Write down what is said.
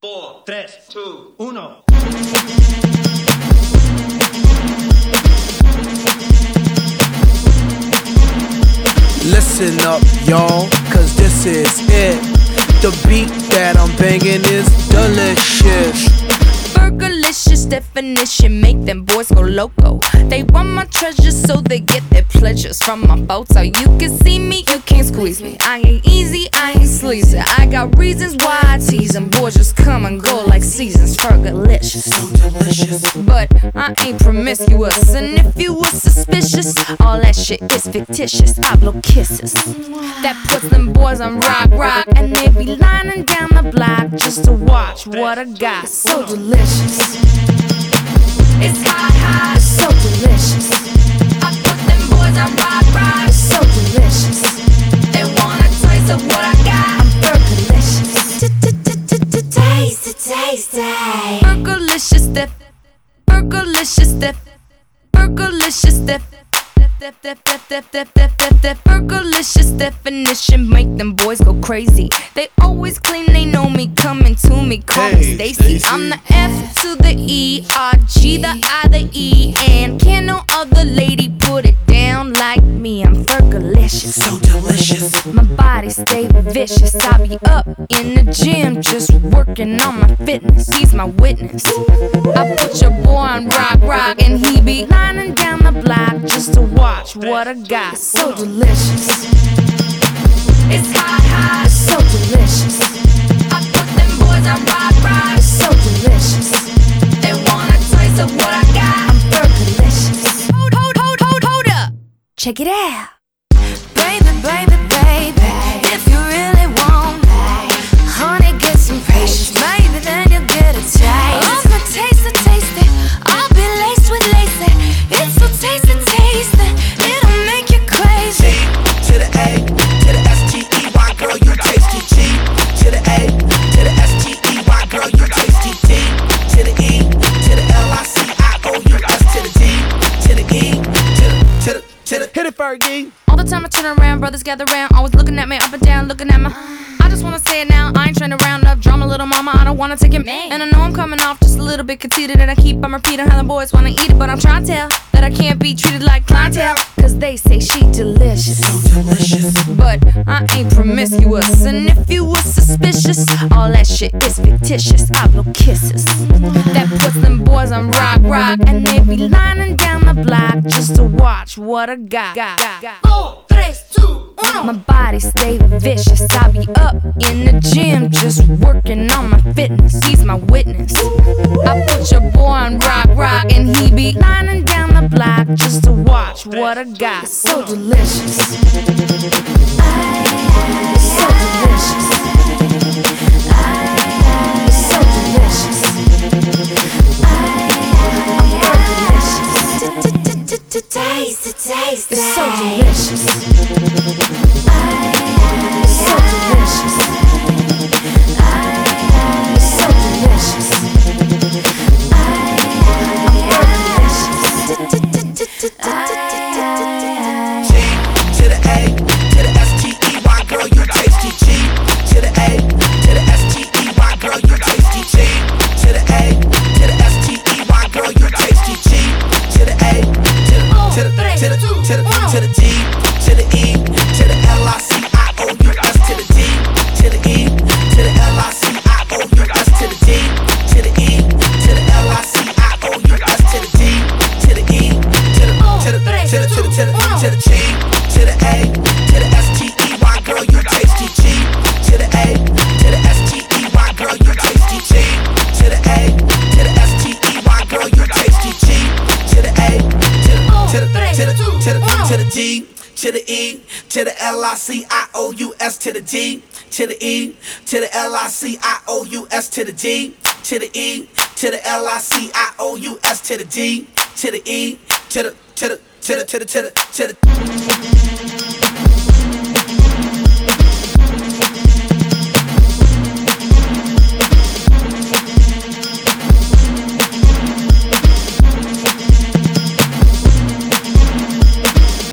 4, 3, 2, 1. Listen up, y'all, cause this is it. The beat that I'm banging is delicious. Fergalicious definition make them boys go loco. They want my treasures so they get their pleasures from my photo. You can see me, you can't squeeze me. I ain't easy, I ain't sleazy. I got reasons why I tease them. Boys just come and go like seasons. Fergalicious, so delicious. But I ain't promiscuous, and if you was suspicious, all that shit is fictitious. I blow kisses. That puts them boys on rock, rock, and they be lining down the block just to watch what I got. So delicious. It's so delicious. I put them boys on so delicious. They want a taste of what I got. I'm definition make them boys go crazy. They always me, call me Stacy. Stacy. I'm the F to the E, R, G, the I, the E, and can no other lady put it down like me. I'm Fergalicious, so delicious. My body stay vicious. I be up in the gym just working on my fitness. He's my witness. I put your boy on rock, rock, and he be lining down the block just to watch what I got. So delicious. Check it out. Baby, baby, Fergie. All the time I turn around, brothers gather round, always looking at me up and down, looking at mama. I don't wanna take it. man. And I know I'm coming off just a little bit conceited, and I keep on repeating how the boys wanna eat it, but I'm trying to tell that I can't be treated like clientele. Cause they say she delicious. So delicious. But I ain't promiscuous, and if you were suspicious, all that shit is fictitious. I blow kisses. That puts them boys on rock, rock, and they be lining down the block just to watch what I got. got, got. Four, tres, two, uno. My body stay vicious. I be up in the gym just working on my fitness. He's my witness. I put your boy on rock, rock, and he be lining down the block just to watch what I got. So delicious. So delicious. So delicious. Delicious. Taste, taste, it's so delicious. To the G, to the A, to the S T E Y, girl, you tasty G, to the A, to the S T E Y, girl, you tasty G, to the A, to the S T E Y, girl, you tasty G, to the A, to the to the to the to the to the G, to the E, to the L I C I O U S to the D, to the E, to the L I C I O U S to the D, to the E, to the L I C I O U S to the D, to the E, to the the to the to the